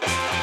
Bye.